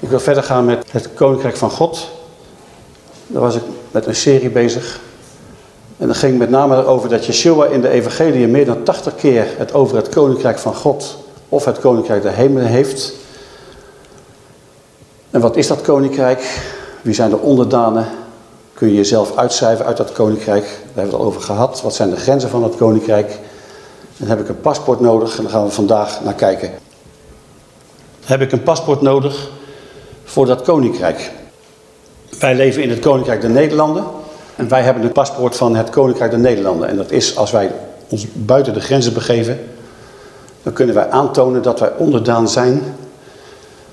Ik wil verder gaan met het Koninkrijk van God. Daar was ik met een serie bezig. En dat ging met name over dat Yeshua in de evangelie meer dan 80 keer het over het Koninkrijk van God of het Koninkrijk der Hemelen heeft. En wat is dat Koninkrijk? Wie zijn de onderdanen? Kun je jezelf uitschrijven uit dat Koninkrijk? Daar hebben we het al over gehad. Wat zijn de grenzen van het Koninkrijk? Dan heb ik een paspoort nodig en daar gaan we vandaag naar kijken. Heb ik een paspoort nodig voor dat Koninkrijk? Wij leven in het Koninkrijk der Nederlanden. En wij hebben een paspoort van het Koninkrijk der Nederlanden. En dat is als wij ons buiten de grenzen begeven, dan kunnen wij aantonen dat wij onderdaan zijn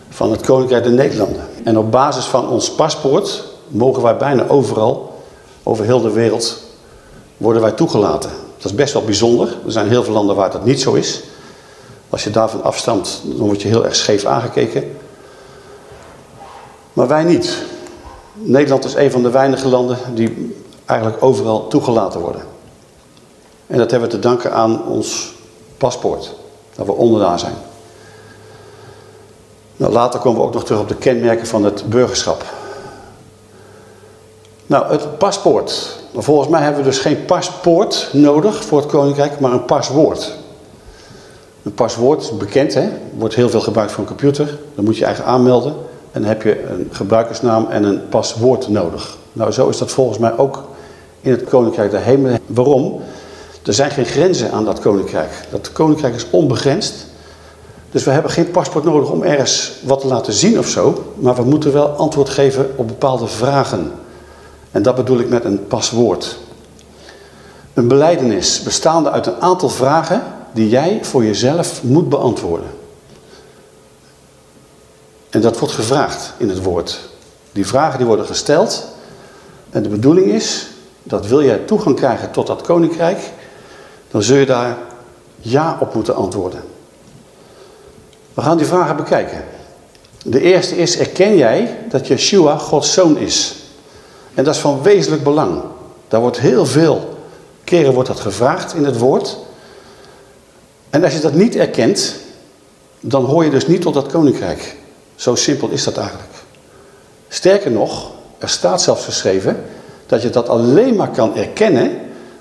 van het Koninkrijk der Nederlanden. En op basis van ons paspoort mogen wij bijna overal, over heel de wereld, worden wij toegelaten. Dat is best wel bijzonder. Er zijn heel veel landen waar dat niet zo is. Als je daarvan afstamt, dan word je heel erg scheef aangekeken. Maar wij niet. Nederland is een van de weinige landen die eigenlijk overal toegelaten worden. En dat hebben we te danken aan ons paspoort. Dat we onderdaan zijn. Nou, later komen we ook nog terug op de kenmerken van het burgerschap. Nou, het paspoort. Volgens mij hebben we dus geen paspoort nodig voor het koninkrijk, maar een paswoord. Een paswoord bekend, hè? wordt heel veel gebruikt voor een computer. Dan moet je eigen aanmelden. En dan heb je een gebruikersnaam en een paswoord nodig. Nou, zo is dat volgens mij ook in het Koninkrijk der Hemelen. Waarom? Er zijn geen grenzen aan dat Koninkrijk. Dat Koninkrijk is onbegrensd. Dus we hebben geen paspoort nodig om ergens wat te laten zien of zo. Maar we moeten wel antwoord geven op bepaalde vragen. En dat bedoel ik met een paswoord. Een beleidenis bestaande uit een aantal vragen die jij voor jezelf moet beantwoorden. En dat wordt gevraagd in het woord. Die vragen die worden gesteld. En de bedoeling is dat wil jij toegang krijgen tot dat koninkrijk, dan zul je daar ja op moeten antwoorden. We gaan die vragen bekijken. De eerste is, erken jij dat Yeshua Gods zoon is? En dat is van wezenlijk belang. Daar wordt heel veel keren wordt dat gevraagd in het woord. En als je dat niet erkent, dan hoor je dus niet tot dat koninkrijk. Zo simpel is dat eigenlijk. Sterker nog, er staat zelfs geschreven dat je dat alleen maar kan erkennen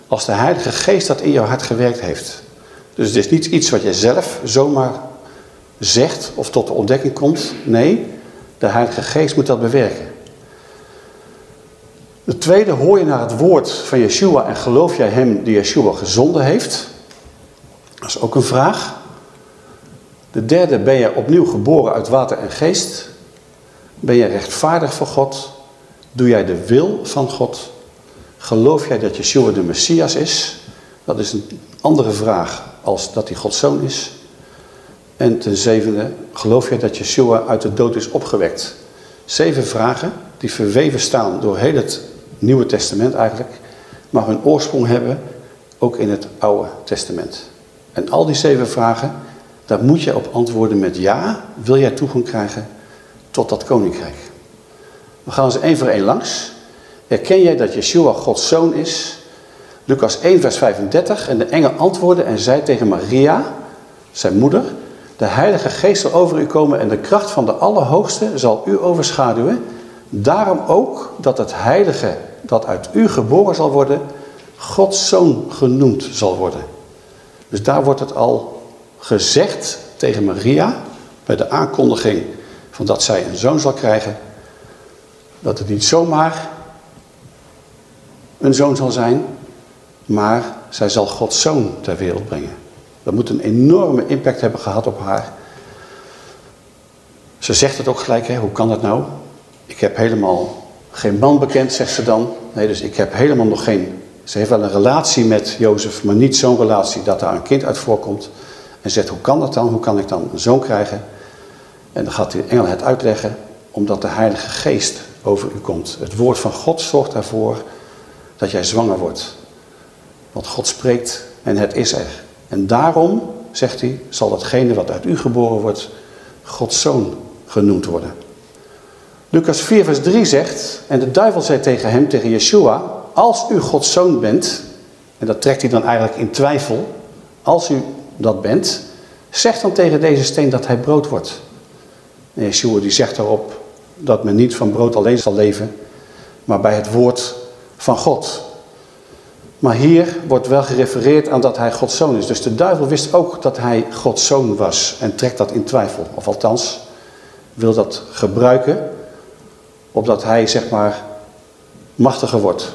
als de Heilige Geest dat in jouw hart gewerkt heeft. Dus het is niet iets wat je zelf zomaar zegt of tot de ontdekking komt. Nee, de Heilige Geest moet dat bewerken. De tweede, hoor je naar het woord van Yeshua en geloof jij hem die Yeshua gezonden heeft? Dat is ook een vraag. De derde, ben je opnieuw geboren uit water en geest? Ben je rechtvaardig voor God? Doe jij de wil van God? Geloof jij dat Yeshua de Messias is? Dat is een andere vraag als dat hij Gods zoon is. En ten zevende, geloof jij dat Yeshua uit de dood is opgewekt? Zeven vragen die verweven staan door heel het Nieuwe Testament eigenlijk, maar hun oorsprong hebben ook in het Oude Testament. En al die zeven vragen, daar moet je op antwoorden met ja, wil jij toegang krijgen tot dat koninkrijk. We gaan ze één voor één langs. Erken jij dat Yeshua Gods zoon is? Lucas 1 vers 35 en de engel antwoordde en zei tegen Maria, zijn moeder, de heilige geest zal over u komen en de kracht van de Allerhoogste zal u overschaduwen. Daarom ook dat het heilige dat uit u geboren zal worden, Gods zoon genoemd zal worden. Dus daar wordt het al gezegd tegen Maria, bij de aankondiging van dat zij een zoon zal krijgen, dat het niet zomaar een zoon zal zijn, maar zij zal Gods zoon ter wereld brengen. Dat moet een enorme impact hebben gehad op haar. Ze zegt het ook gelijk, hè? hoe kan dat nou? Ik heb helemaal geen man bekend, zegt ze dan. Nee, dus ik heb helemaal nog geen... Ze heeft wel een relatie met Jozef, maar niet zo'n relatie dat daar een kind uit voorkomt. En zegt, hoe kan dat dan? Hoe kan ik dan een zoon krijgen? En dan gaat de engel het uitleggen, omdat de Heilige Geest over u komt. Het woord van God zorgt ervoor dat jij zwanger wordt. Want God spreekt en het is er. En daarom, zegt hij, zal datgene wat uit u geboren wordt, Gods zoon genoemd worden. Lucas 4 vers 3 zegt, en de duivel zei tegen hem, tegen Yeshua, als u Gods zoon bent, en dat trekt hij dan eigenlijk in twijfel, als u dat bent, zeg dan tegen deze steen dat hij brood wordt. En Yeshua die zegt daarop dat men niet van brood alleen zal leven, maar bij het woord van God. Maar hier wordt wel gerefereerd aan dat hij Gods zoon is. Dus de duivel wist ook dat hij Gods zoon was en trekt dat in twijfel. Of althans, wil dat gebruiken opdat hij zeg maar machtiger wordt.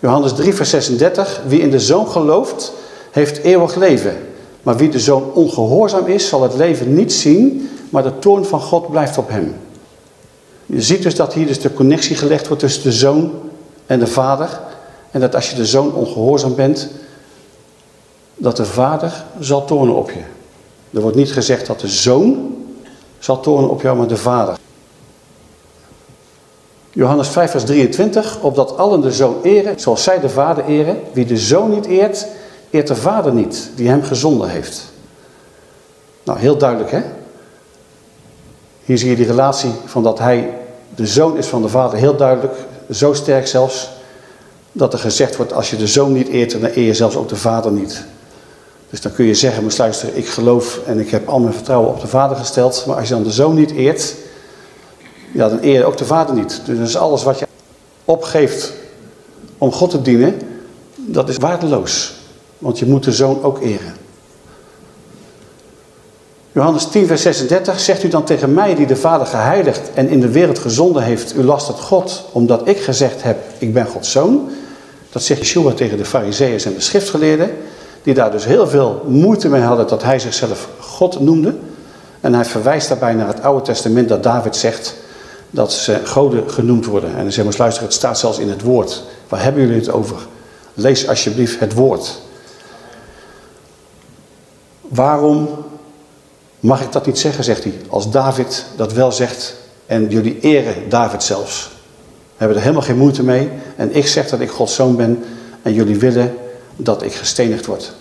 Johannes 3 vers 36. Wie in de zoon gelooft, heeft eeuwig leven. Maar wie de zoon ongehoorzaam is, zal het leven niet zien, maar de toorn van God blijft op hem. Je ziet dus dat hier dus de connectie gelegd wordt tussen de zoon en de vader. En dat als je de zoon ongehoorzaam bent, dat de vader zal toornen op je. Er wordt niet gezegd dat de zoon zal toornen op jou, maar de vader. Johannes 5 vers 23, opdat allen de zoon eren, zoals zij de vader eren. Wie de zoon niet eert, eert de vader niet, die hem gezonden heeft. Nou, heel duidelijk hè. Hier zie je die relatie van dat hij de zoon is van de vader heel duidelijk. Zo sterk zelfs, dat er gezegd wordt, als je de zoon niet eert, dan eer je zelfs ook de vader niet. Dus dan kun je zeggen, mijn luister, ik geloof en ik heb al mijn vertrouwen op de vader gesteld. Maar als je dan de zoon niet eert, ja, dan eer je ook de vader niet. Dus alles wat je opgeeft om God te dienen, dat is waardeloos. Want je moet de zoon ook eren. Johannes 10 vers 36, zegt u dan tegen mij die de vader geheiligd en in de wereld gezonden heeft, u last het God, omdat ik gezegd heb, ik ben Gods zoon. Dat zegt Yeshua tegen de fariseeërs en de schriftgeleerden, die daar dus heel veel moeite mee hadden dat hij zichzelf God noemde. En hij verwijst daarbij naar het Oude Testament dat David zegt dat ze goden genoemd worden. En dan zeggen we, luister, het staat zelfs in het woord. Waar hebben jullie het over? Lees alsjeblieft het woord. Waarom mag ik dat niet zeggen, zegt hij, als David dat wel zegt en jullie eren David zelfs. We hebben er helemaal geen moeite mee en ik zeg dat ik Gods zoon ben en jullie willen dat ik gestenigd word.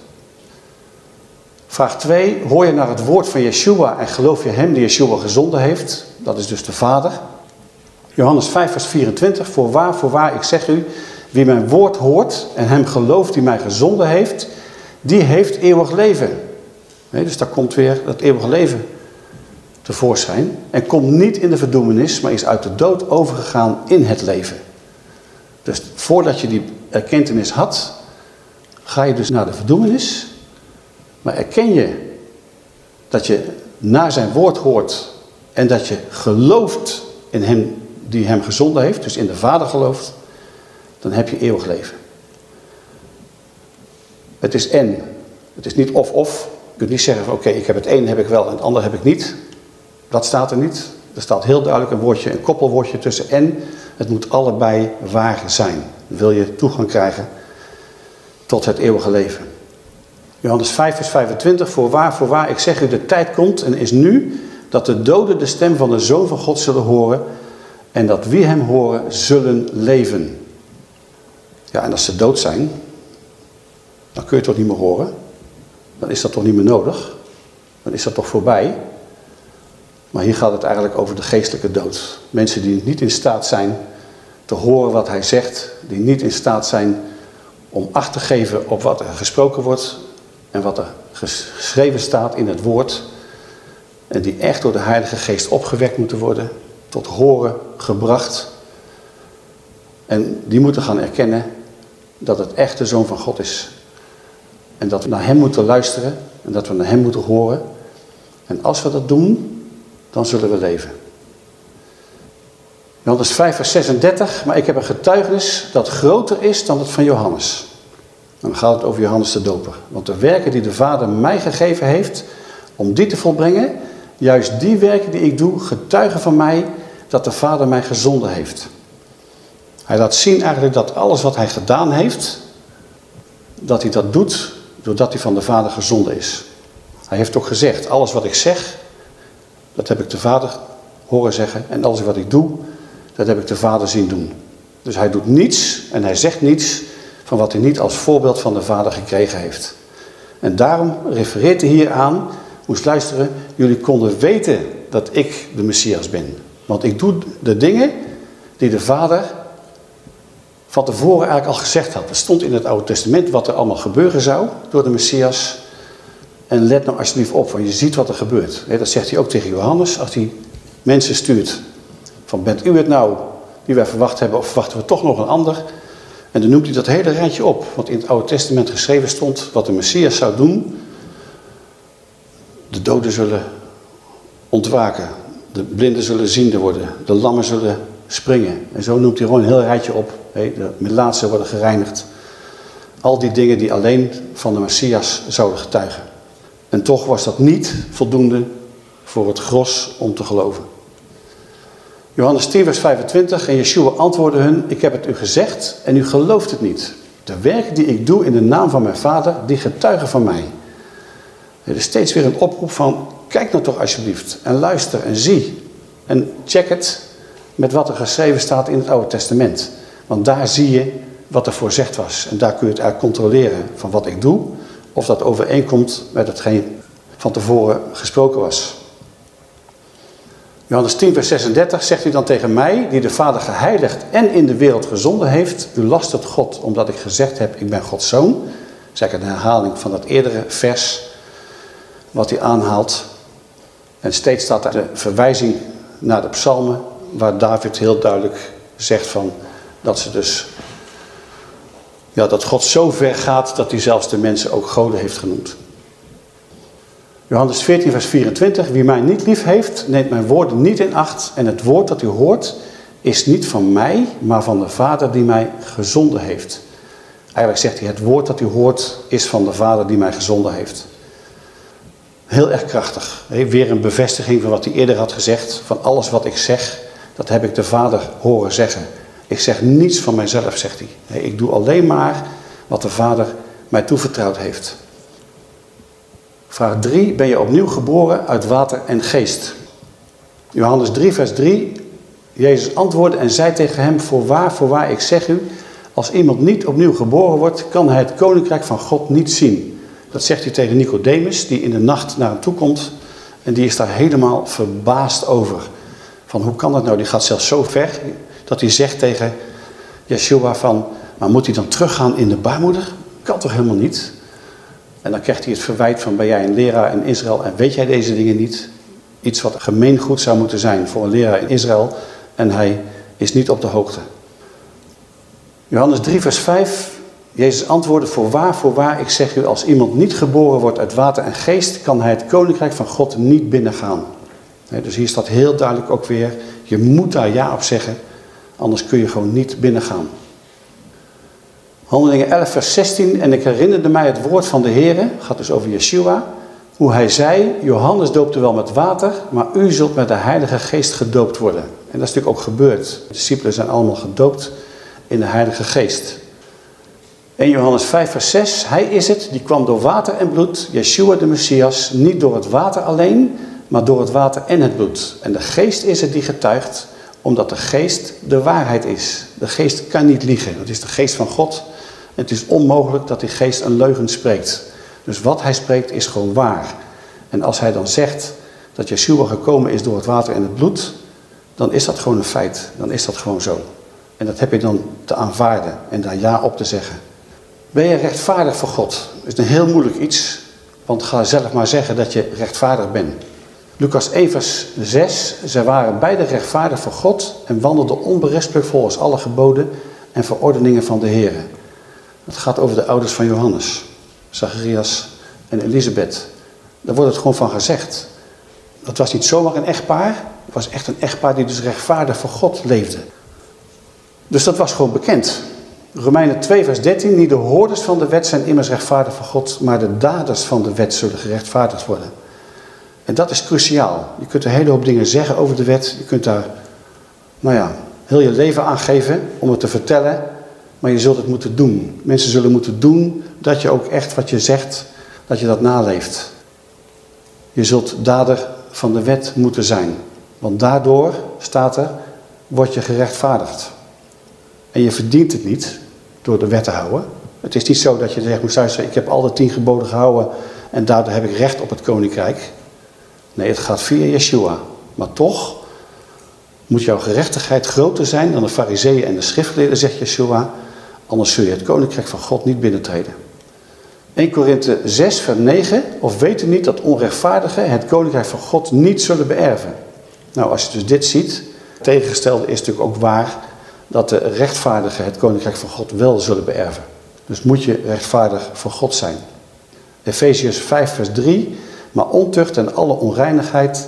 Vraag 2. Hoor je naar het woord van Yeshua en geloof je hem die Yeshua gezonden heeft? Dat is dus de Vader. Johannes 5 vers 24. Voorwaar, voorwaar, ik zeg u, wie mijn woord hoort en hem gelooft die mij gezonden heeft, die heeft eeuwig leven. Dus daar komt weer dat eeuwige leven tevoorschijn. En komt niet in de verdoemenis, maar is uit de dood overgegaan in het leven. Dus voordat je die erkentenis had, ga je dus naar de verdoemenis. Maar erken je dat je naar zijn woord hoort en dat je gelooft in hem die hem gezonden heeft, dus in de Vader gelooft, dan heb je eeuwig leven. Het is en. Het is niet of-of. Kunt niet zeggen, oké, ik heb het een heb ik wel en het ander heb ik niet. Dat staat er niet. Er staat heel duidelijk een woordje, een koppelwoordje tussen en. Het moet allebei waar zijn. Wil je toegang krijgen tot het eeuwige leven. Johannes 5 vers 25, voorwaar, voorwaar, ik zeg u, de tijd komt en is nu dat de doden de stem van de Zoon van God zullen horen en dat wie hem horen zullen leven. Ja, en als ze dood zijn, dan kun je het toch niet meer horen? Dan is dat toch niet meer nodig? Dan is dat toch voorbij? Maar hier gaat het eigenlijk over de geestelijke dood. Mensen die niet in staat zijn te horen wat hij zegt, die niet in staat zijn om acht te geven op wat er gesproken wordt en wat er geschreven staat in het woord. En die echt door de Heilige Geest opgewekt moeten worden tot horen gebracht. En die moeten gaan erkennen dat het echt de Zoon van God is. En dat we naar hem moeten luisteren en dat we naar hem moeten horen. En als we dat doen, dan zullen we leven. Johannes 5 vers 36, maar ik heb een getuigenis dat groter is dan het van Johannes. dan gaat het over Johannes de Doper. Want de werken die de Vader mij gegeven heeft, om die te volbrengen, juist die werken die ik doe, getuigen van mij dat de Vader mij gezonden heeft. Hij laat zien eigenlijk dat alles wat hij gedaan heeft, dat hij dat doet doordat hij van de Vader gezonden is. Hij heeft ook gezegd, alles wat ik zeg, dat heb ik de Vader horen zeggen. En alles wat ik doe, dat heb ik de Vader zien doen. Dus hij doet niets en hij zegt niets van wat hij niet als voorbeeld van de Vader gekregen heeft. En daarom refereert hij hier aan, moest luisteren, jullie konden weten dat ik de Messias ben. Want ik doe de dingen die de Vader van tevoren eigenlijk al gezegd had. Er stond in het Oude Testament wat er allemaal gebeuren zou door de Messias. En let nou alsjeblieft op, want je ziet wat er gebeurt. Dat zegt hij ook tegen Johannes als hij mensen stuurt. Van bent u het nou die wij verwacht hebben of verwachten we toch nog een ander? En dan noemt hij dat hele rijtje op. Wat in het Oude Testament geschreven stond, wat de Messias zou doen. De doden zullen ontwaken. De blinden zullen ziende worden. De lammen zullen springen. En zo noemt hij gewoon een heel rijtje op. De melaatsen worden gereinigd. Al die dingen die alleen van de Messias zouden getuigen. En toch was dat niet voldoende voor het gros om te geloven. Johannes 10 vers 25 en Yeshua antwoordde hun, ik heb het u gezegd en u gelooft het niet. De werken die ik doe in de naam van mijn vader, die getuigen van mij. Er is steeds weer een oproep van, kijk nou toch alsjeblieft en luister en zie. En check het met wat er geschreven staat in het Oude Testament. Want daar zie je wat er voorzegd was. En daar kun je het eigenlijk controleren van wat ik doe. Of dat overeenkomt met hetgeen van tevoren gesproken was. Johannes 10 vers 36 zegt u dan tegen mij, die de Vader geheiligd en in de wereld gezonden heeft. U lastert God, omdat ik gezegd heb, ik ben Gods zoon. Dat is een herhaling van dat eerdere vers wat hij aanhaalt. En steeds staat er de verwijzing naar de psalmen, waar David heel duidelijk zegt van dat ze dus ja, dat God zo ver gaat dat hij zelfs de mensen ook goden heeft genoemd. Johannes 14 vers 24. Wie mij niet lief heeft, neemt mijn woorden niet in acht. En het woord dat u hoort is niet van mij, maar van de Vader die mij gezonden heeft. Eigenlijk zegt hij, het woord dat u hoort is van de Vader die mij gezonden heeft. Heel erg krachtig. Weer een bevestiging van wat hij eerder had gezegd. Van alles wat ik zeg, dat heb ik de Vader horen zeggen. Ik zeg niets van mijzelf, zegt hij. Ik doe alleen maar wat de Vader mij toevertrouwd heeft. Vraag 3. Ben je opnieuw geboren uit water en geest? Johannes 3 vers 3. Jezus antwoordde en zei tegen hem, voorwaar, voorwaar, ik zeg u, als iemand niet opnieuw geboren wordt, kan hij het koninkrijk van God niet zien. Dat zegt hij tegen Nicodemus, die in de nacht naar hem toe komt. En die is daar helemaal verbaasd over. Van hoe kan dat nou? Die gaat zelfs zo ver dat hij zegt tegen Yeshua van, maar moet hij dan teruggaan in de baarmoeder? Kan toch helemaal niet? En dan krijgt hij het verwijt van, ben jij een leraar in Israël en weet jij deze dingen niet? Iets wat gemeengoed zou moeten zijn voor een leraar in Israël en hij is niet op de hoogte. Johannes 3 vers 5, Jezus antwoordde, voorwaar, voorwaar, ik zeg u, als iemand niet geboren wordt uit water en geest, kan hij het koninkrijk van God niet binnengaan. Dus hier staat heel duidelijk ook weer, je moet daar ja op zeggen, anders kun je gewoon niet binnengaan. Handelingen 11 vers 16, en ik herinnerde mij het woord van de Heer, gaat dus over Yeshua, hoe hij zei, Johannes doopte wel met water, maar u zult met de Heilige Geest gedoopt worden. En dat is natuurlijk ook gebeurd. De discipelen zijn allemaal gedoopt in de Heilige Geest. In Johannes 5 vers 6, hij is het, die kwam door water en bloed, Yeshua de Messias, niet door het water alleen, maar door het water en het bloed. En de geest is het die getuigt, omdat de geest de waarheid is. De geest kan niet liegen, dat is de geest van God. En het is onmogelijk dat die geest een leugen spreekt. Dus wat hij spreekt is gewoon waar. En als hij dan zegt dat Yeshua gekomen is door het water en het bloed, dan is dat gewoon een feit. Dan is dat gewoon zo. En dat heb je dan te aanvaarden en daar ja op te zeggen. Ben je rechtvaardig voor God? Dat is een heel moeilijk iets, want ga zelf maar zeggen dat je rechtvaardig bent. Lucas 1 vers 6, zij waren beide rechtvaardig voor God en wandelden onberispelijk volgens alle geboden en verordeningen van de Heer. Het gaat over de ouders van Johannes, Zacharias en Elisabeth. Daar wordt het gewoon van gezegd. Dat was niet zomaar een echtpaar, het was echt een echtpaar die dus rechtvaardig voor God leefde. Dus dat was gewoon bekend. Romeinen 2 vers 13, niet de hoorders van de wet zijn immers rechtvaardig voor God, maar de daders van de wet zullen gerechtvaardigd worden. En dat is cruciaal. Je kunt een hele hoop dingen zeggen over de wet. Je kunt daar, nou ja, heel je leven aan geven om het te vertellen. Maar je zult het moeten doen. Mensen zullen moeten doen dat je ook echt wat je zegt, dat je dat naleeft. Je zult dader van de wet moeten zijn. Want daardoor, staat er, word je gerechtvaardigd. En je verdient het niet door de wet te houden. Het is niet zo dat je zegt, ik heb al de tien geboden gehouden en daardoor heb ik recht op het koninkrijk. Nee, het gaat via Yeshua. Maar toch moet jouw gerechtigheid groter zijn dan de fariseeën en de schriftgeleerden, zegt Yeshua. Anders zul je het koninkrijk van God niet binnentreden. 1 Korinthe 6 vers 9. Of weet u niet dat onrechtvaardigen het koninkrijk van God niet zullen beërven? Nou, als je dus dit ziet, tegengestelde is natuurlijk ook waar dat de rechtvaardigen het koninkrijk van God wel zullen beërven. Dus moet je rechtvaardig voor God zijn. Efeziërs 5 vers 3. Maar ontucht en alle onreinigheid,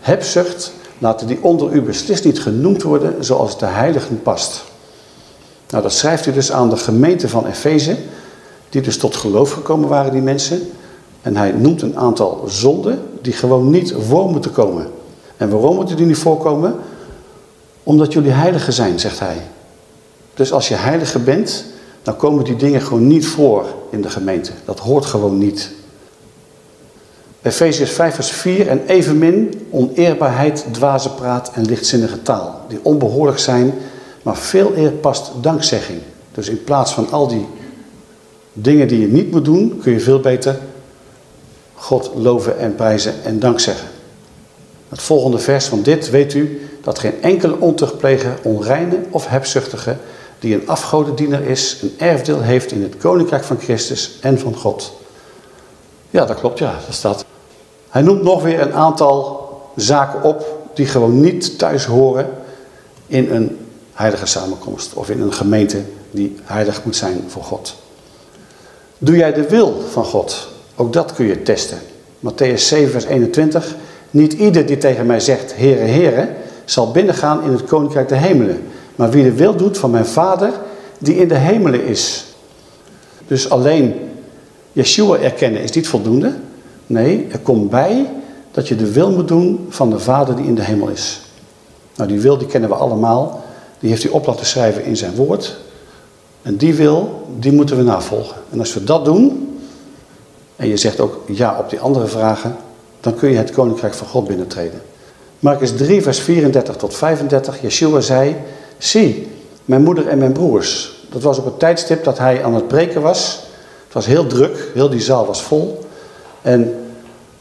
hebzucht, laten die onder u beslist niet genoemd worden zoals de heiligen past. Nou, dat schrijft hij dus aan de gemeente van Efeze, die dus tot geloof gekomen waren, die mensen. En hij noemt een aantal zonden die gewoon niet voor moeten komen. En waarom moeten die niet voorkomen? Omdat jullie heiligen zijn, zegt hij. Dus als je heilige bent, dan komen die dingen gewoon niet voor in de gemeente. Dat hoort gewoon niet. Efeziërs 5 vers 4 en evenmin oneerbaarheid, dwaze praat en lichtzinnige taal. Die onbehoorlijk zijn, maar veel eer past dankzegging. Dus in plaats van al die dingen die je niet moet doen, kun je veel beter God loven en prijzen en dankzeggen. Het volgende vers van dit weet u dat geen enkele ontuchtpleger, onreine of hebzuchtige die een afgodendiener is, een erfdeel heeft in het koninkrijk van Christus en van God. Ja, dat klopt, ja, dat staat. Hij noemt nog weer een aantal zaken op die gewoon niet thuis horen in een heilige samenkomst of in een gemeente die heilig moet zijn voor God. Doe jij de wil van God? Ook dat kun je testen. Matthäus 7 vers 21. Niet ieder die tegen mij zegt, Heere, Heere, zal binnengaan in het koninkrijk der hemelen. Maar wie de wil doet van mijn vader, die in de hemelen is. Dus alleen Yeshua erkennen is niet voldoende. Nee, er komt bij dat je de wil moet doen van de vader die in de hemel is. Nou, die wil die kennen we allemaal. Die heeft hij op laten schrijven in zijn woord. En die wil, die moeten we navolgen. En als we dat doen, en je zegt ook ja op die andere vragen, dan kun je het koninkrijk van God binnentreden. Marcus 3, vers 34 tot 35. Yeshua zei, zie, mijn moeder en mijn broers. Dat was op het tijdstip dat hij aan het preken was. Het was heel druk, heel die zaal was vol. En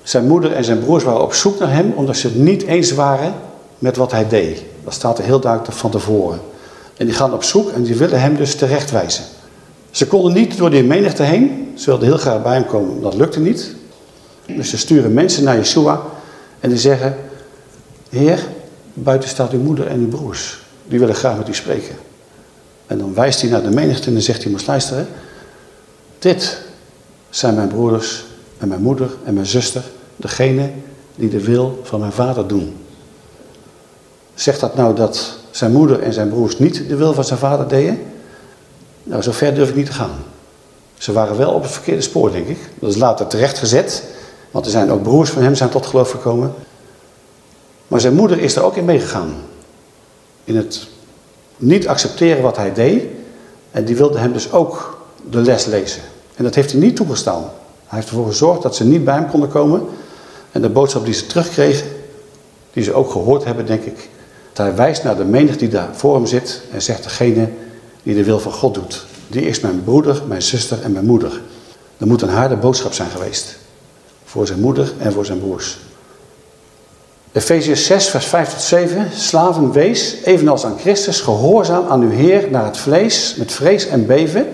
zijn moeder en zijn broers waren op zoek naar hem, omdat ze het niet eens waren met wat hij deed. Dat staat er heel duidelijk van tevoren. En die gaan op zoek en die willen hem dus terechtwijzen. Ze konden niet door die menigte heen. Ze wilden heel graag bij hem komen, dat lukte niet. Dus ze sturen mensen naar Yeshua en die zeggen... Heer, buiten staat uw moeder en uw broers. Die willen graag met u spreken. En dan wijst hij naar de menigte en dan zegt hij, moest luisteren. Dit zijn mijn broeders en mijn moeder en mijn zuster. Degene die de wil van mijn vader doen. Zegt dat nou dat zijn moeder en zijn broers niet de wil van zijn vader deden? Nou, zo ver durf ik niet te gaan. Ze waren wel op het verkeerde spoor, denk ik. Dat is later terecht gezet. Want er zijn ook broers van hem zijn tot geloof gekomen. Maar zijn moeder is er ook in meegegaan. In het niet accepteren wat hij deed. En die wilde hem dus ook de les lezen. En dat heeft hij niet toegestaan. Hij heeft ervoor gezorgd dat ze niet bij hem konden komen. En de boodschap die ze terugkregen, die ze ook gehoord hebben, denk ik. Dat hij wijst naar de menigte die daar voor hem zit en zegt degene die de wil van God doet. Die is mijn broeder, mijn zuster en mijn moeder. Dat moet een harde boodschap zijn geweest. Voor zijn moeder en voor zijn broers. Efeziërs 6, vers 5 tot 7. Slaven, wees, evenals aan Christus, gehoorzaam aan uw Heer naar het vlees, met vrees en beven,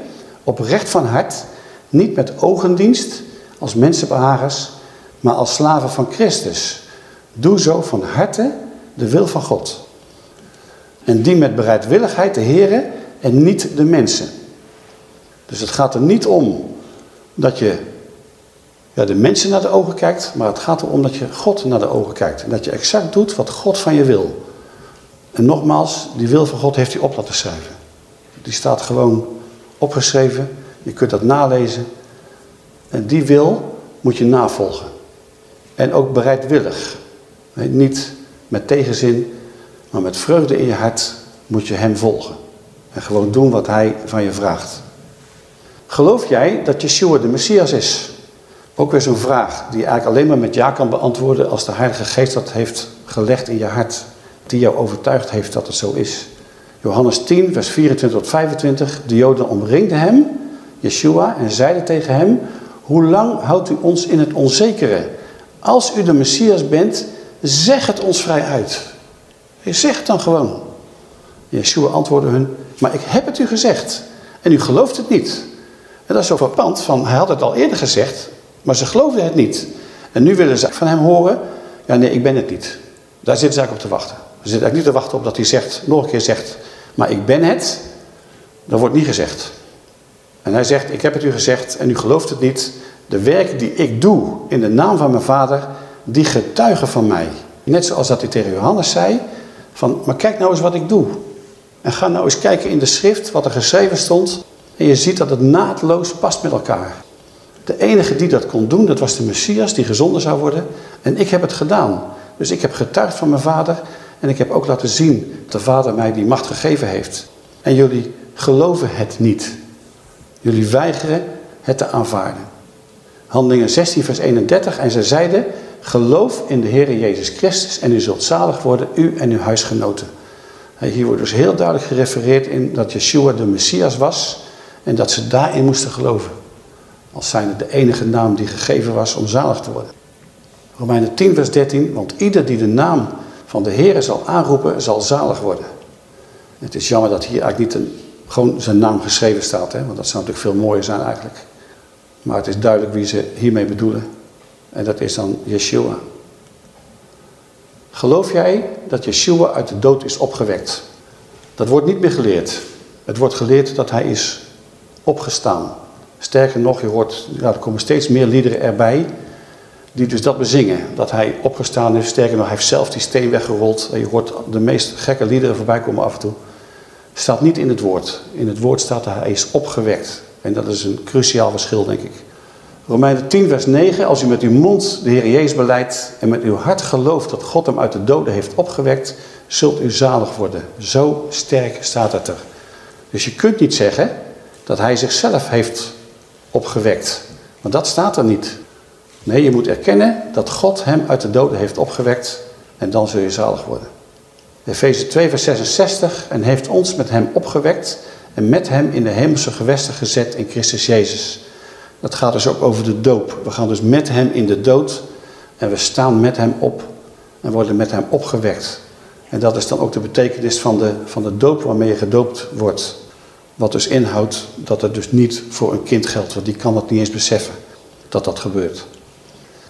oprecht van hart, niet met ogendienst, als mensenbehagers, maar als slaven van Christus. Doe zo van harte de wil van God. En die met bereidwilligheid de Heeren en niet de mensen. Dus het gaat er niet om dat je ja, de mensen naar de ogen kijkt, maar het gaat erom dat je God naar de ogen kijkt. En dat je exact doet wat God van je wil. En nogmaals, die wil van God heeft hij op laten schrijven. Die staat gewoon opgeschreven. Je kunt dat nalezen. En die wil moet je navolgen. En ook bereidwillig. niet met tegenzin, maar met vreugde in je hart moet je hem volgen. En gewoon doen wat hij van je vraagt. Geloof jij dat Yeshua de Messias is? Ook weer zo'n vraag die je eigenlijk alleen maar met ja kan beantwoorden als de Heilige Geest dat heeft gelegd in je hart. Die jou overtuigd heeft dat het zo is. Johannes 10, vers 24 tot 25. De Joden omringden hem. Yeshua, en zeiden tegen hem, hoe lang houdt u ons in het onzekere? Als u de Messias bent, zeg het ons vrij uit. Zeg het dan gewoon. Yeshua antwoordde hun, maar ik heb het u gezegd en u gelooft het niet. En dat is zo verpand van, hij had het al eerder gezegd, maar ze geloofden het niet. En nu willen ze van hem horen, ja nee, ik ben het niet. Daar zitten ze eigenlijk op te wachten. Ze zitten eigenlijk niet te wachten op dat hij zegt, nog een keer zegt, maar ik ben het. Dat wordt niet gezegd. En hij zegt, ik heb het u gezegd en u gelooft het niet. De werken die ik doe in de naam van mijn vader, die getuigen van mij. Net zoals dat hij tegen Johannes zei, van, maar kijk nou eens wat ik doe. En ga nou eens kijken in de schrift wat er geschreven stond. En je ziet dat het naadloos past met elkaar. De enige die dat kon doen, dat was de Messias die gezonden zou worden. En ik heb het gedaan. Dus ik heb getuigd van mijn vader. En ik heb ook laten zien dat de vader mij die macht gegeven heeft. En jullie geloven het niet. Jullie weigeren het te aanvaarden. Handelingen 16 vers 31. En ze zeiden, geloof in de Heer Jezus Christus en u zult zalig worden, u en uw huisgenoten. Hier wordt dus heel duidelijk gerefereerd in dat Yeshua de Messias was en dat ze daarin moesten geloven. Als zijnde de enige naam die gegeven was om zalig te worden. Romeinen 10 vers 13, want ieder die de naam van de Heer zal aanroepen, zal zalig worden. Het is jammer dat hier eigenlijk niet een, gewoon zijn naam geschreven staat, hè? want dat zou natuurlijk veel mooier zijn eigenlijk. Maar het is duidelijk wie ze hiermee bedoelen. En dat is dan Yeshua. Geloof jij dat Yeshua uit de dood is opgewekt? Dat wordt niet meer geleerd. Het wordt geleerd dat hij is opgestaan. Sterker nog, je hoort, ja, er komen steeds meer liederen erbij die dus dat bezingen. Dat hij opgestaan is. Sterker nog, hij heeft zelf die steen weggerold. En je hoort de meest gekke liederen voorbij komen af en toe. Staat niet in het woord. In het woord staat dat hij is opgewekt. En dat is een cruciaal verschil, denk ik. Romeinen 10 vers 9. Als u met uw mond de Heer Jezus beleidt en met uw hart gelooft dat God hem uit de doden heeft opgewekt, zult u zalig worden. Zo sterk staat het er. Dus je kunt niet zeggen dat hij zichzelf heeft opgewekt. Want dat staat er niet. Nee, je moet erkennen dat God hem uit de doden heeft opgewekt en dan zul je zalig worden. Efeze 2 vers 66 en heeft ons met hem opgewekt en met hem in de hemelse gewesten gezet in Christus Jezus. Dat gaat dus ook over de doop. We gaan dus met hem in de dood en we staan met hem op en worden met hem opgewekt. En dat is dan ook de betekenis van de, van de doop waarmee je gedoopt wordt. Wat dus inhoudt dat het dus niet voor een kind geldt, want die kan dat niet eens beseffen dat dat gebeurt.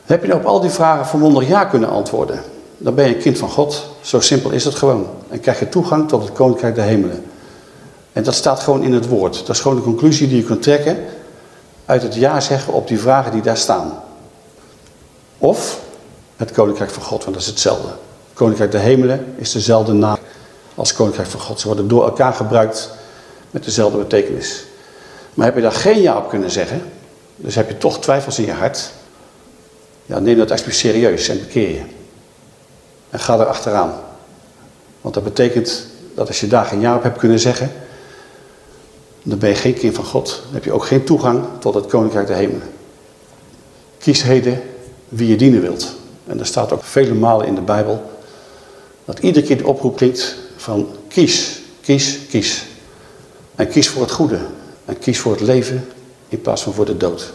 Heb je nou op al die vragen verwonderd ja kunnen antwoorden? Dan ben je een kind van God. Zo simpel is het gewoon. En krijg je toegang tot het koninkrijk der hemelen. En dat staat gewoon in het woord. Dat is gewoon de conclusie die je kunt trekken uit het ja zeggen op die vragen die daar staan. Of het koninkrijk van God, want dat is hetzelfde. Koninkrijk der hemelen is dezelfde naam als koninkrijk van God. Ze worden door elkaar gebruikt met dezelfde betekenis. Maar heb je daar geen ja op kunnen zeggen, dus heb je toch twijfels in je hart, ja, neem dat alsjeblieft serieus en bekeer je. En ga er achteraan. Want dat betekent dat als je daar geen ja op hebt kunnen zeggen, dan ben je geen kind van God. Dan heb je ook geen toegang tot het koninkrijk der hemelen. Kies heden wie je dienen wilt. En er staat ook vele malen in de Bijbel dat iedere keer de oproep klinkt van kies, kies, kies. En kies voor het goede. En kies voor het leven in plaats van voor de dood.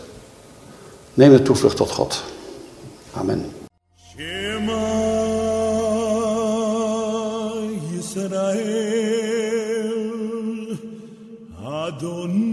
Neem de toevlucht tot God. Amen. Israel, Adonai.